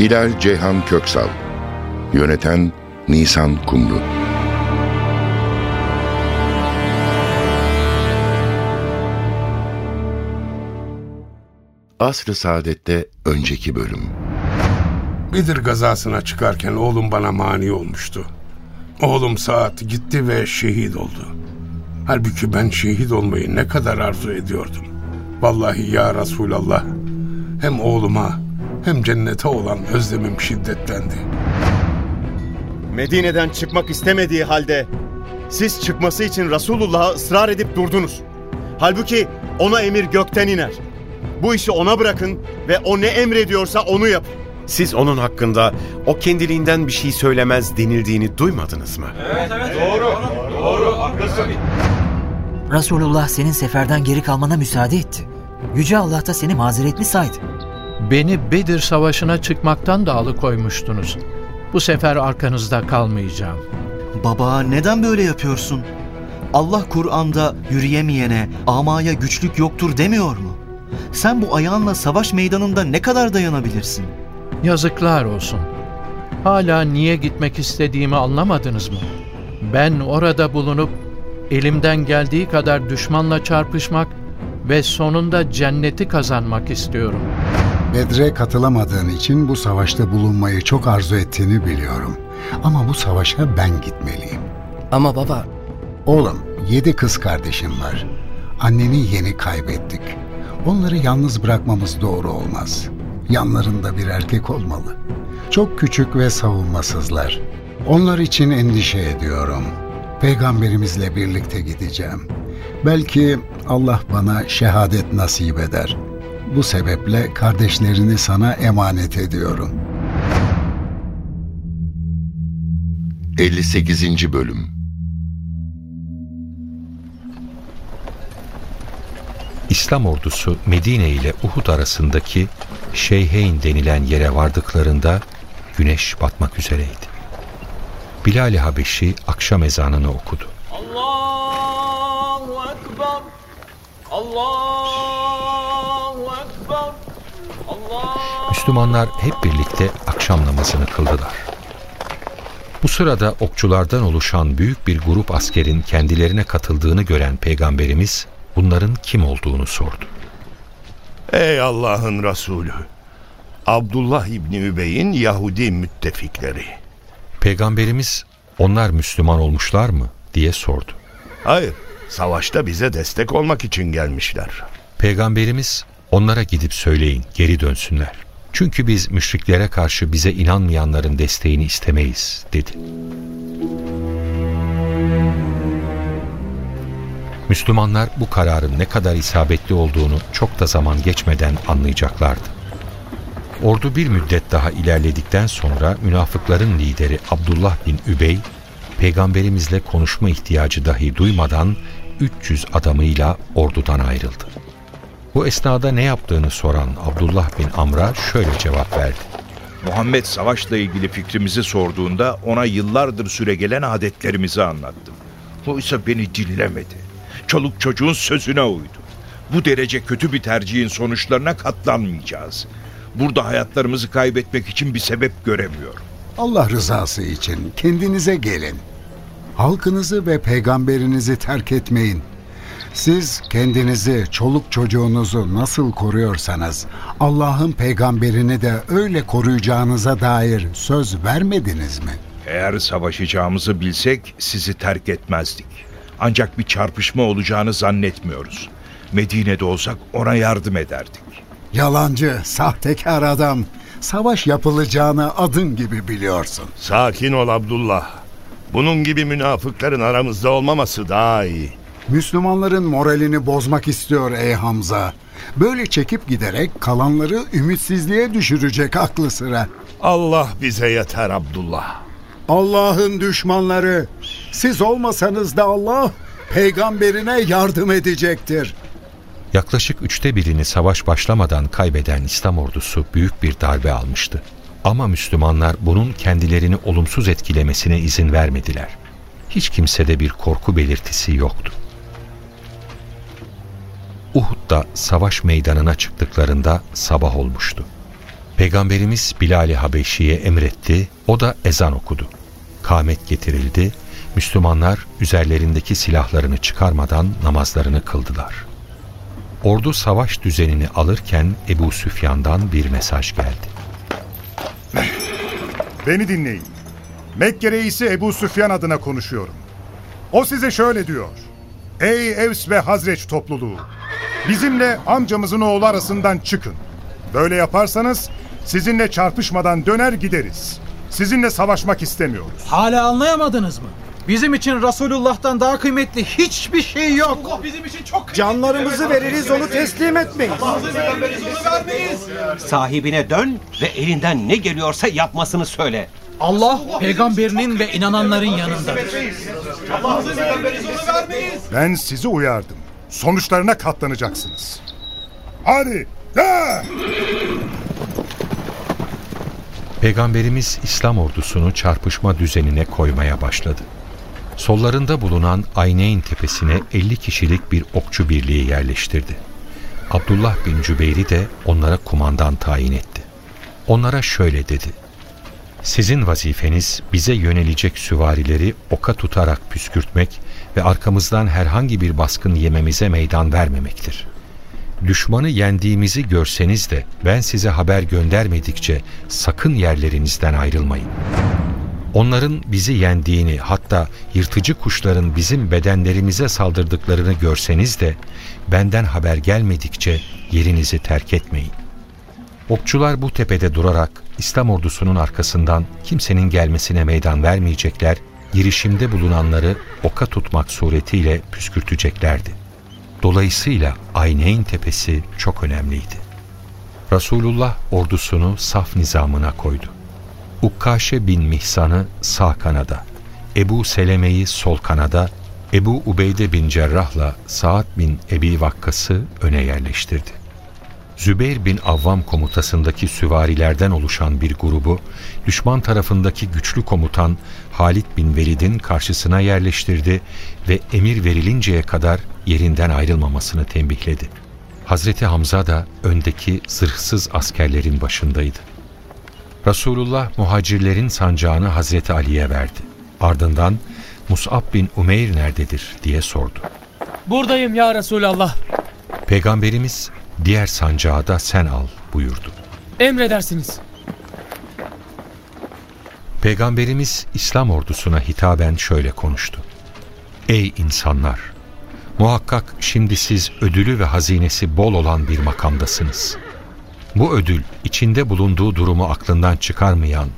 Hilal Ceyhan Köksal Yöneten Nisan Kumru Asr-ı Saadet'te önceki bölüm Bedir gazasına çıkarken oğlum bana mani olmuştu. Oğlum Saat gitti ve şehit oldu. Halbuki ben şehit olmayı ne kadar arzu ediyordum. Vallahi ya Resulallah hem oğluma hem cennete olan özlemim şiddetlendi. Medine'den çıkmak istemediği halde siz çıkması için Resulullah'a ısrar edip durdunuz. Halbuki ona emir gökten iner. Bu işi ona bırakın ve o ne emrediyorsa onu yapın. Siz onun hakkında o kendiliğinden bir şey söylemez denildiğini duymadınız mı? Resulullah senin seferden geri kalmana müsaade etti. Yüce Allah da seni mazeretli saydı. Beni Bedir Savaşı'na çıkmaktan da alıkoymuştunuz. Bu sefer arkanızda kalmayacağım. Baba neden böyle yapıyorsun? Allah Kur'an'da yürüyemeyene, amaya güçlük yoktur demiyor mu? Sen bu ayağınla savaş meydanında ne kadar dayanabilirsin? Yazıklar olsun. Hala niye gitmek istediğimi anlamadınız mı? Ben orada bulunup elimden geldiği kadar düşmanla çarpışmak ve sonunda cenneti kazanmak istiyorum. Bedre katılamadığın için bu savaşta bulunmayı çok arzu ettiğini biliyorum. Ama bu savaşa ben gitmeliyim. Ama baba, Oğlum, yedi kız kardeşim var. Anneni yeni kaybettik. Onları yalnız bırakmamız doğru olmaz. Yanlarında bir erkek olmalı. Çok küçük ve savunmasızlar. Onlar için endişe ediyorum. Peygamberimizle birlikte gideceğim. Belki Allah bana şehadet nasip eder. Bu sebeple kardeşlerini sana emanet ediyorum. 58. Bölüm İslam ordusu Medine ile Uhud arasındaki Şeyheyn denilen yere vardıklarında güneş batmak üzereydi. Bilal-i Habeşi akşam ezanını okudu. Allahu Ekber. Allahu Müslümanlar hep birlikte akşam namazını kıldılar. Bu sırada okçulardan oluşan büyük bir grup askerin kendilerine katıldığını gören Peygamberimiz bunların kim olduğunu sordu. Ey Allah'ın Resulü! Abdullah İbni Übey'in Yahudi müttefikleri. Peygamberimiz onlar Müslüman olmuşlar mı diye sordu. Hayır, savaşta bize destek olmak için gelmişler. Peygamberimiz onlara gidip söyleyin geri dönsünler. Çünkü biz müşriklere karşı bize inanmayanların desteğini istemeyiz dedi. Müslümanlar bu kararın ne kadar isabetli olduğunu çok da zaman geçmeden anlayacaklardı. Ordu bir müddet daha ilerledikten sonra münafıkların lideri Abdullah bin Übey, peygamberimizle konuşma ihtiyacı dahi duymadan 300 adamıyla ordudan ayrıldı. Bu esnada ne yaptığını soran Abdullah bin Amr'a şöyle cevap verdi. Muhammed savaşla ilgili fikrimizi sorduğunda ona yıllardır süregelen adetlerimizi anlattım. Oysa beni dinlemedi. Çoluk çocuğun sözüne uydu. Bu derece kötü bir tercihin sonuçlarına katlanmayacağız. Burada hayatlarımızı kaybetmek için bir sebep göremiyorum. Allah rızası için kendinize gelin. Halkınızı ve peygamberinizi terk etmeyin. Siz kendinizi, çoluk çocuğunuzu nasıl koruyorsanız Allah'ın peygamberini de öyle koruyacağınıza dair söz vermediniz mi? Eğer savaşacağımızı bilsek sizi terk etmezdik. Ancak bir çarpışma olacağını zannetmiyoruz. Medine'de olsak ona yardım ederdik. Yalancı, sahtekar adam. Savaş yapılacağını adın gibi biliyorsun. Sakin ol Abdullah. Bunun gibi münafıkların aramızda olmaması daha iyi. Müslümanların moralini bozmak istiyor ey Hamza. Böyle çekip giderek kalanları ümitsizliğe düşürecek aklı sıra. Allah bize yeter Abdullah. Allah'ın düşmanları, siz olmasanız da Allah peygamberine yardım edecektir. Yaklaşık üçte birini savaş başlamadan kaybeden İslam ordusu büyük bir darbe almıştı. Ama Müslümanlar bunun kendilerini olumsuz etkilemesine izin vermediler. Hiç kimsede bir korku belirtisi yoktu. Uhud'da savaş meydanına çıktıklarında sabah olmuştu. Peygamberimiz Bilal-i Habeşi'ye emretti, o da ezan okudu. Kamet getirildi, Müslümanlar üzerlerindeki silahlarını çıkarmadan namazlarını kıldılar. Ordu savaş düzenini alırken Ebu Süfyan'dan bir mesaj geldi. Beni dinleyin. Mekke reisi Ebu Süfyan adına konuşuyorum. O size şöyle diyor. Ey Evs ve Hazreç topluluğu! Bizimle amcamızın oğlu arasından çıkın. Böyle yaparsanız sizinle çarpışmadan döner gideriz. Sizinle savaşmak istemiyoruz. Hala anlayamadınız mı? Bizim için Resulullah'tan daha kıymetli hiçbir şey yok. Allah bizim için çok Canlarımızı veririz onu teslim etmeyiz. Sahibine dön ve elinden ne geliyorsa yapmasını söyle. Allah peygamberinin ve inananların yanındadır. Ben sizi uyardım. Sonuçlarına katlanacaksınız. Hadi! De! Peygamberimiz İslam ordusunu çarpışma düzenine koymaya başladı. Sollarında bulunan Ayneyn tepesine 50 kişilik bir okçu birliği yerleştirdi. Abdullah bin Cübeyr'i de onlara kumandan tayin etti. Onlara şöyle dedi. Sizin vazifeniz bize yönelecek süvarileri oka tutarak püskürtmek ve arkamızdan herhangi bir baskın yememize meydan vermemektir. Düşmanı yendiğimizi görseniz de ben size haber göndermedikçe sakın yerlerinizden ayrılmayın. Onların bizi yendiğini hatta yırtıcı kuşların bizim bedenlerimize saldırdıklarını görseniz de benden haber gelmedikçe yerinizi terk etmeyin. Okçular bu tepede durarak İslam ordusunun arkasından kimsenin gelmesine meydan vermeyecekler, girişimde bulunanları oka tutmak suretiyle püskürteceklerdi. Dolayısıyla Ayneyn tepesi çok önemliydi. Resulullah ordusunu saf nizamına koydu. Ukkaşe bin Mihsan'ı sağ kanada, Ebu Seleme'yi sol kanada, Ebu Ubeyde bin Cerrah'la Saad bin Ebi Vakkas'ı öne yerleştirdi. Zübeyir bin Avvam komutasındaki süvarilerden oluşan bir grubu, düşman tarafındaki güçlü komutan Halid bin Velid'in karşısına yerleştirdi ve emir verilinceye kadar yerinden ayrılmamasını tembihledi. Hazreti Hamza da öndeki zırhsız askerlerin başındaydı. Resulullah muhacirlerin sancağını Hazreti Ali'ye verdi. Ardından Mus'ab bin Umeyr nerededir diye sordu. Buradayım ya Resulallah. Peygamberimiz diğer sancağı da sen al buyurdu. Emredersiniz. Peygamberimiz İslam ordusuna hitaben şöyle konuştu. Ey insanlar! Muhakkak şimdi siz ödülü ve hazinesi bol olan bir makamdasınız. Bu ödül içinde bulunduğu durumu aklından çıkarmayan,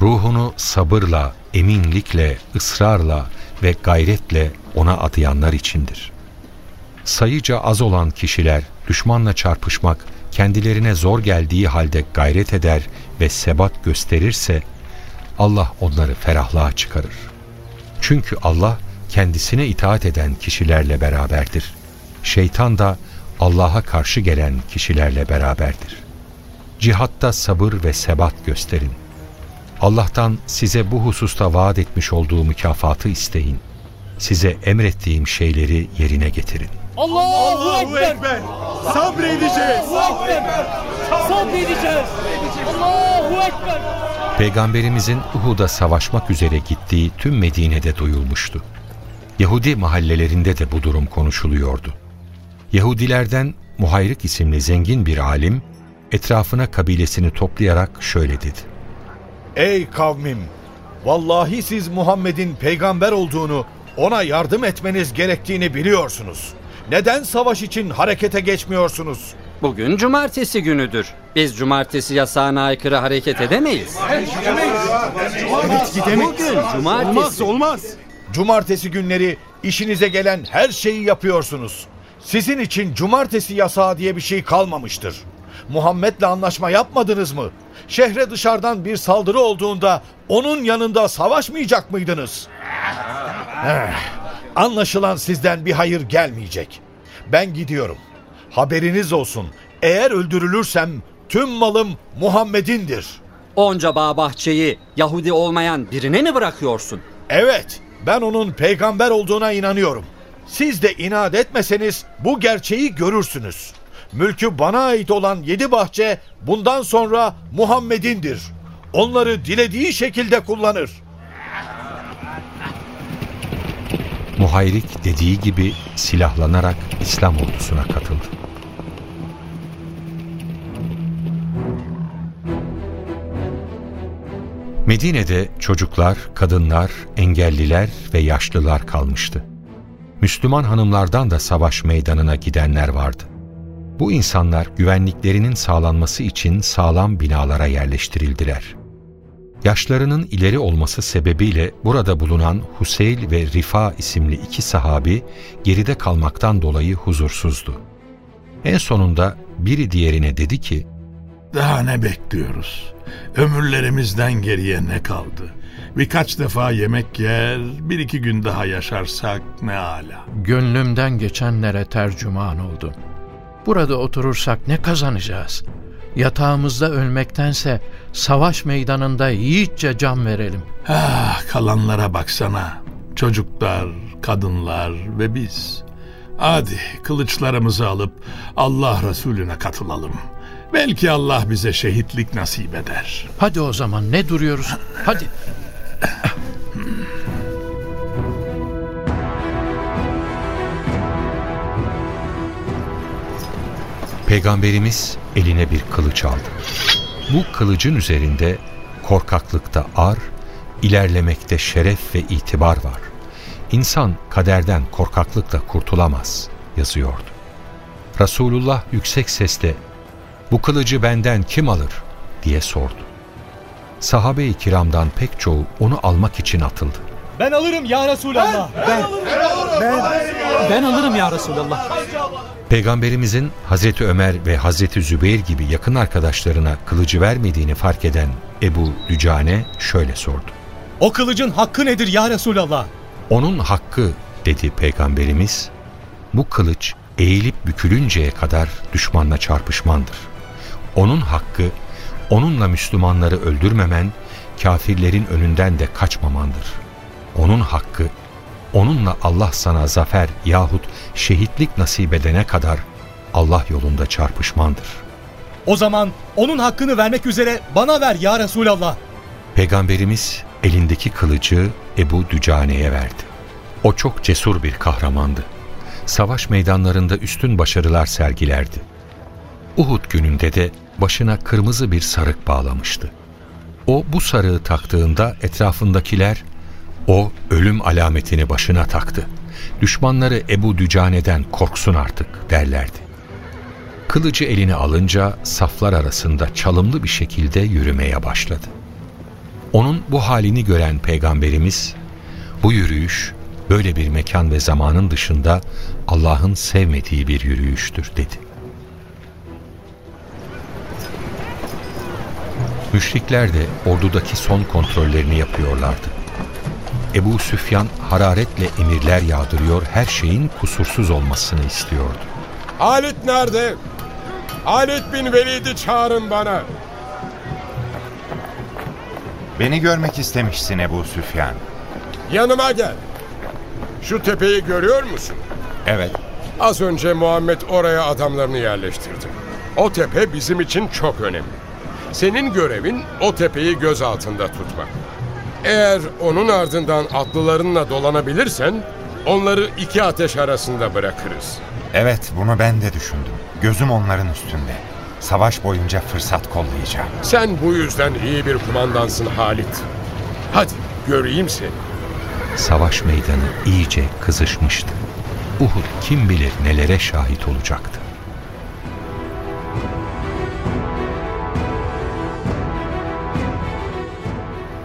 ruhunu sabırla, eminlikle, ısrarla ve gayretle ona adayanlar içindir. Sayıca az olan kişiler düşmanla çarpışmak kendilerine zor geldiği halde gayret eder ve sebat gösterirse Allah onları ferahlığa çıkarır. Çünkü Allah kendisine itaat eden kişilerle beraberdir. Şeytan da Allah'a karşı gelen kişilerle beraberdir. Cihatta sabır ve sebat gösterin. Allah'tan size bu hususta vaat etmiş olduğu mükafatı isteyin. Size emrettiğim şeyleri yerine getirin. Allahu, Allahu Ekber. Sabredeceğiz. Allahu Ekber. Sabredeceğiz. Allahu Ekber. Peygamberimizin Uhud'a savaşmak üzere gittiği tüm Medine'de duyulmuştu. Yahudi mahallelerinde de bu durum konuşuluyordu. Yahudilerden Muhayrık isimli zengin bir alim etrafına kabilesini toplayarak şöyle dedi. Ey kavmim! Vallahi siz Muhammed'in peygamber olduğunu, ona yardım etmeniz gerektiğini biliyorsunuz. Neden savaş için harekete geçmiyorsunuz? Bugün cumartesi günüdür. Biz cumartesi yasağına aykırı hareket edemeyiz. Evet gidemeyiz. Bugün cumartesi. Olmaz olmaz. Cumartesi günleri işinize gelen her şeyi yapıyorsunuz. Sizin için cumartesi yasağı diye bir şey kalmamıştır. Muhammed'le anlaşma yapmadınız mı? Şehre dışarıdan bir saldırı olduğunda onun yanında savaşmayacak mıydınız? Anlaşılan sizden bir hayır gelmeyecek. Ben gidiyorum. Haberiniz olsun. Eğer öldürülürsem tüm malım Muhammed'indir. Onca bağ bahçeyi Yahudi olmayan birine mi bırakıyorsun? Evet, ben onun peygamber olduğuna inanıyorum. Siz de inat etmeseniz bu gerçeği görürsünüz. Mülkü bana ait olan yedi bahçe bundan sonra Muhammed'indir. Onları dilediği şekilde kullanır. Muhayrik dediği gibi silahlanarak İslam ordusuna katıldı. Medine'de çocuklar, kadınlar, engelliler ve yaşlılar kalmıştı. Müslüman hanımlardan da savaş meydanına gidenler vardı. Bu insanlar güvenliklerinin sağlanması için sağlam binalara yerleştirildiler. Yaşlarının ileri olması sebebiyle burada bulunan Huseyl ve Rifa isimli iki sahabi geride kalmaktan dolayı huzursuzdu. En sonunda biri diğerine dedi ki, Daha ne bekliyoruz? Ömürlerimizden geriye ne kaldı? Birkaç defa yemek yer, bir iki gün daha yaşarsak ne ala. Gönlümden geçenlere tercüman oldum. Burada oturursak ne kazanacağız? Yatağımızda ölmektense savaş meydanında yiğitçe can verelim. Ah kalanlara baksana. Çocuklar, kadınlar ve biz. Hadi kılıçlarımızı alıp Allah Resulüne katılalım. Belki Allah bize şehitlik nasip eder. Hadi o zaman ne duruyoruz? Hadi. Peygamberimiz eline bir kılıç aldı. Bu kılıcın üzerinde korkaklıkta ar, ilerlemekte şeref ve itibar var. İnsan kaderden korkaklıkla kurtulamaz yazıyordu. Resulullah yüksek sesle bu kılıcı benden kim alır diye sordu. Sahabe-i kiramdan pek çoğu onu almak için atıldı. Ben alırım ya Resulallah. Ben. Ben, ben alırım ya Resulallah. Peygamberimizin Hazreti Ömer ve Hazreti Zübeyir gibi yakın arkadaşlarına kılıcı vermediğini fark eden Ebu Dücane şöyle sordu. O kılıcın hakkı nedir ya Resulallah? Onun hakkı dedi Peygamberimiz, bu kılıç eğilip bükülünceye kadar düşmanla çarpışmandır. Onun hakkı, onunla Müslümanları öldürmemen, kafirlerin önünden de kaçmamandır. Onun hakkı, onunla Allah sana zafer yahut şehitlik nasip edene kadar Allah yolunda çarpışmandır. O zaman onun hakkını vermek üzere bana ver ya Resulallah. Peygamberimiz elindeki kılıcı Ebu Dücane'ye verdi. O çok cesur bir kahramandı. Savaş meydanlarında üstün başarılar sergilerdi. Uhud gününde de başına kırmızı bir sarık bağlamıştı. O bu sarığı taktığında etrafındakiler o ölüm alametini başına taktı. Düşmanları Ebu Dücane'den korksun artık derlerdi. Kılıcı eline alınca saflar arasında çalımlı bir şekilde yürümeye başladı. Onun bu halini gören peygamberimiz, bu yürüyüş böyle bir mekan ve zamanın dışında Allah'ın sevmediği bir yürüyüştür dedi. Müşrikler de ordudaki son kontrollerini yapıyorlardı. Ebu Süfyan hararetle emirler yağdırıyor, her şeyin kusursuz olmasını istiyordu. Halit nerede? Halit bin Velid'i çağırın bana. Beni görmek istemişsin Ebu Süfyan. Yanıma gel. Şu tepeyi görüyor musun? Evet. Az önce Muhammed oraya adamlarını yerleştirdi. O tepe bizim için çok önemli. Senin görevin o tepeyi göz altında tutmak. Eğer onun ardından atlılarınla dolanabilirsen onları iki ateş arasında bırakırız. Evet bunu ben de düşündüm. Gözüm onların üstünde. Savaş boyunca fırsat kollayacağım. Sen bu yüzden iyi bir kumandansın Halit. Hadi göreyim seni. Savaş meydanı iyice kızışmıştı. Uhud kim bilir nelere şahit olacaktı.